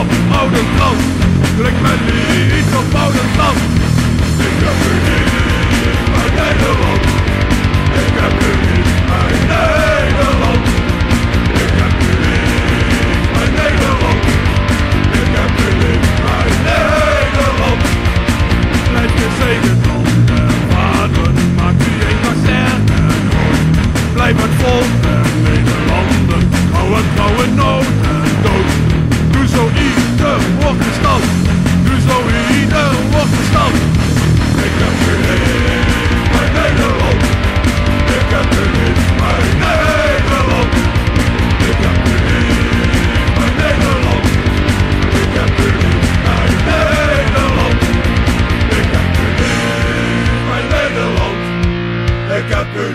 op oude klant, klik me lied op oude klant.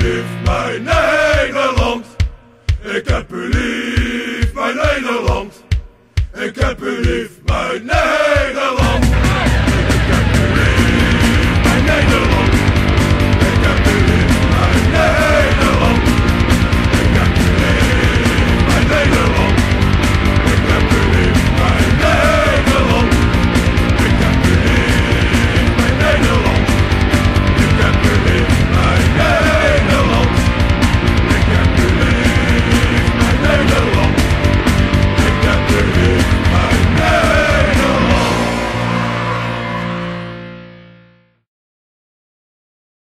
lief, mijn Nederland. Ik heb u lief, mijn Nederland. Ik heb u lief, mijn Nederland.